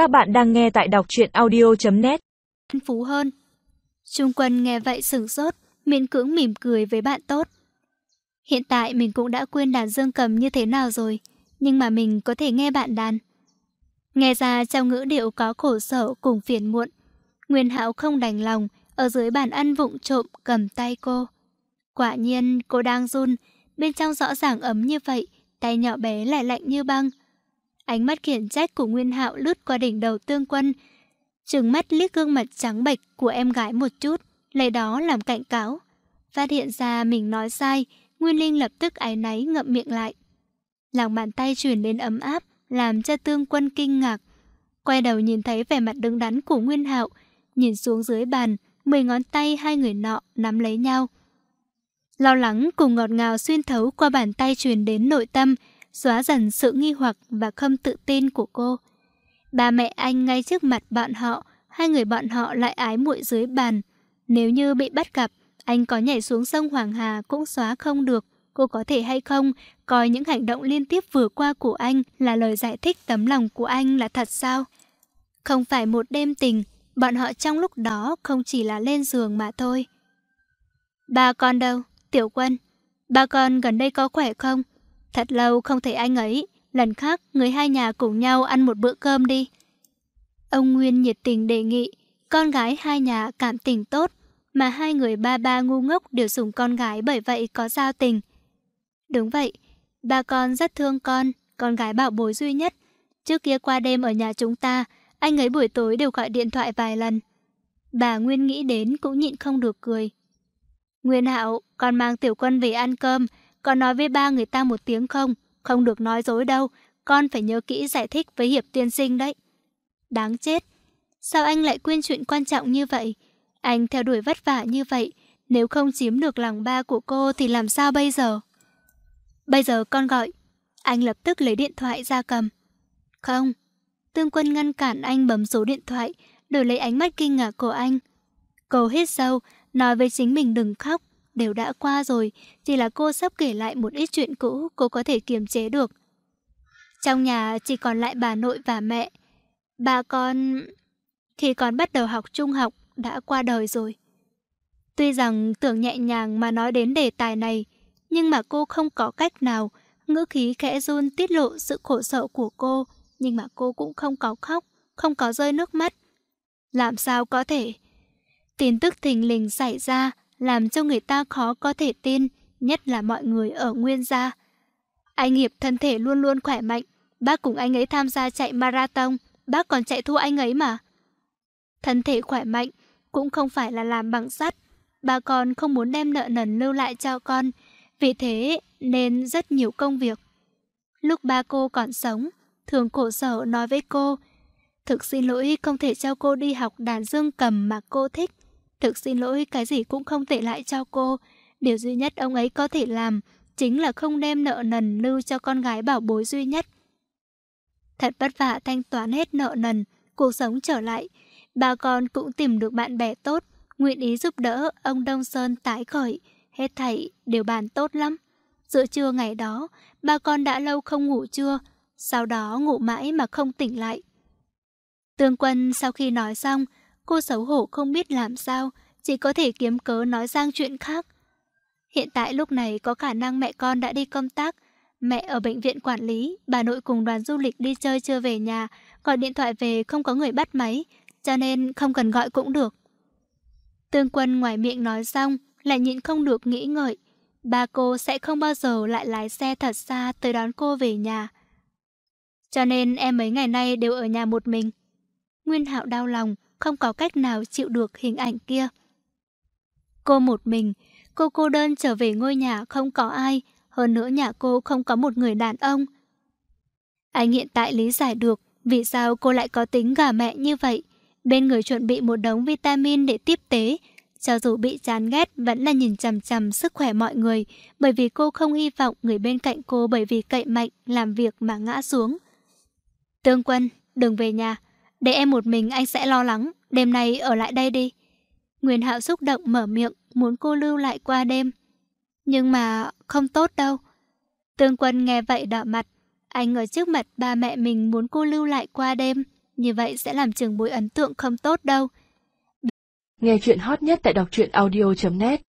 Các bạn đang nghe tại đọc truyện audio.net Phú hơn Trung quân nghe vậy sửng sốt, miễn cưỡng mỉm cười với bạn tốt. Hiện tại mình cũng đã quên đàn dương cầm như thế nào rồi, nhưng mà mình có thể nghe bạn đàn. Nghe ra trong ngữ điệu có khổ sở cùng phiền muộn. Nguyên Hạo không đành lòng, ở dưới bàn ăn vụng trộm cầm tay cô. Quả nhiên cô đang run, bên trong rõ ràng ấm như vậy, tay nhỏ bé lại lạnh như băng. Ánh mắt khiển trách của Nguyên Hạo lướt qua đỉnh đầu tương quân, trừng mắt liếc gương mặt trắng bệch của em gái một chút, lấy đó làm cảnh cáo. Phát hiện ra mình nói sai, Nguyên Linh lập tức áy náy ngậm miệng lại. Lòng bàn tay chuyển đến ấm áp, làm cho tương quân kinh ngạc. Quay đầu nhìn thấy vẻ mặt đứng đắn của Nguyên Hạo, nhìn xuống dưới bàn, mười ngón tay hai người nọ nắm lấy nhau. Lo lắng cùng ngọt ngào xuyên thấu qua bàn tay truyền đến nội tâm, xóa dần sự nghi hoặc và không tự tin của cô. Ba mẹ anh ngay trước mặt bọn họ, hai người bọn họ lại ái muội dưới bàn. Nếu như bị bắt gặp, anh có nhảy xuống sông Hoàng Hà cũng xóa không được. Cô có thể hay không coi những hành động liên tiếp vừa qua của anh là lời giải thích tấm lòng của anh là thật sao? Không phải một đêm tình, bọn họ trong lúc đó không chỉ là lên giường mà thôi. Ba con đâu? Tiểu quân, ba con gần đây có khỏe không? Thật lâu không thấy anh ấy, lần khác người hai nhà cùng nhau ăn một bữa cơm đi. Ông Nguyên nhiệt tình đề nghị, con gái hai nhà cảm tình tốt, mà hai người ba ba ngu ngốc đều sủng con gái bởi vậy có giao tình. Đúng vậy, ba con rất thương con, con gái bảo bối duy nhất. Trước kia qua đêm ở nhà chúng ta, anh ấy buổi tối đều gọi điện thoại vài lần. Bà Nguyên nghĩ đến cũng nhịn không được cười. Nguyên Hạo, con mang tiểu quân về ăn cơm, con nói với ba người ta một tiếng không, không được nói dối đâu, con phải nhớ kỹ giải thích với Hiệp tiên sinh đấy. Đáng chết, sao anh lại quên chuyện quan trọng như vậy? Anh theo đuổi vất vả như vậy, nếu không chiếm được lòng ba của cô thì làm sao bây giờ? Bây giờ con gọi. Anh lập tức lấy điện thoại ra cầm. Không. Tương quân ngăn cản anh bấm số điện thoại, đổi lấy ánh mắt kinh ngạc của anh. Cô hít sâu, nói với chính mình đừng khóc, đều đã qua rồi, chỉ là cô sắp kể lại một ít chuyện cũ cô có thể kiềm chế được. Trong nhà chỉ còn lại bà nội và mẹ. Bà con... Khi con bắt đầu học trung học, đã qua đời rồi. Tuy rằng tưởng nhẹ nhàng mà nói đến đề tài này, nhưng mà cô không có cách nào. Ngữ khí khẽ run tiết lộ sự khổ sở của cô, nhưng mà cô cũng không có khóc, không có rơi nước mắt. Làm sao có thể? Tin tức thình lình xảy ra, làm cho người ta khó có thể tin, nhất là mọi người ở Nguyên gia. Anh Hiệp thân thể luôn luôn khỏe mạnh, bác cùng anh ấy tham gia chạy marathon, bác còn chạy thua anh ấy mà. Thân thể khỏe mạnh cũng không phải là làm bằng sắt, bà con không muốn đem nợ nần lưu lại cho con, vì thế nên rất nhiều công việc. Lúc ba cô còn sống, thường cổ sở nói với cô, thực xin lỗi không thể cho cô đi học đàn dương cầm mà cô thích. Thực xin lỗi cái gì cũng không thể lại cho cô. Điều duy nhất ông ấy có thể làm chính là không đem nợ nần lưu cho con gái bảo bối duy nhất. Thật vất vả thanh toán hết nợ nần, cuộc sống trở lại. Bà con cũng tìm được bạn bè tốt, nguyện ý giúp đỡ ông Đông Sơn tái khởi. Hết thảy đều bàn tốt lắm. Giữa trưa ngày đó, bà con đã lâu không ngủ trưa, sau đó ngủ mãi mà không tỉnh lại. Tương quân sau khi nói xong, Cô xấu hổ không biết làm sao, chỉ có thể kiếm cớ nói sang chuyện khác. Hiện tại lúc này có khả năng mẹ con đã đi công tác, mẹ ở bệnh viện quản lý, bà nội cùng đoàn du lịch đi chơi chưa về nhà, gọi điện thoại về không có người bắt máy, cho nên không cần gọi cũng được. Tương quân ngoài miệng nói xong, lại nhịn không được nghĩ ngợi. Ba cô sẽ không bao giờ lại lái xe thật xa tới đón cô về nhà. Cho nên em mấy ngày nay đều ở nhà một mình. Nguyên Hạo đau lòng, không có cách nào chịu được hình ảnh kia. Cô một mình, cô cô đơn trở về ngôi nhà không có ai, hơn nữa nhà cô không có một người đàn ông. Anh hiện tại lý giải được vì sao cô lại có tính gà mẹ như vậy. Bên người chuẩn bị một đống vitamin để tiếp tế, cho dù bị chán ghét vẫn là nhìn chằm chằm sức khỏe mọi người, bởi vì cô không hy vọng người bên cạnh cô bởi vì cậy mạnh làm việc mà ngã xuống. Tương Quân, đừng về nhà, để em một mình anh sẽ lo lắng, đêm nay ở lại đây đi. Nguyên Hạo xúc động mở miệng, muốn cô lưu lại qua đêm. Nhưng mà không tốt đâu. Tương Quân nghe vậy đỏ mặt. Anh ở trước mặt ba mẹ mình muốn cô lưu lại qua đêm, Như vậy sẽ làm trường bối ấn tượng không tốt đâu. Nghe chuyện hot nhất tại đọc truyện audio.net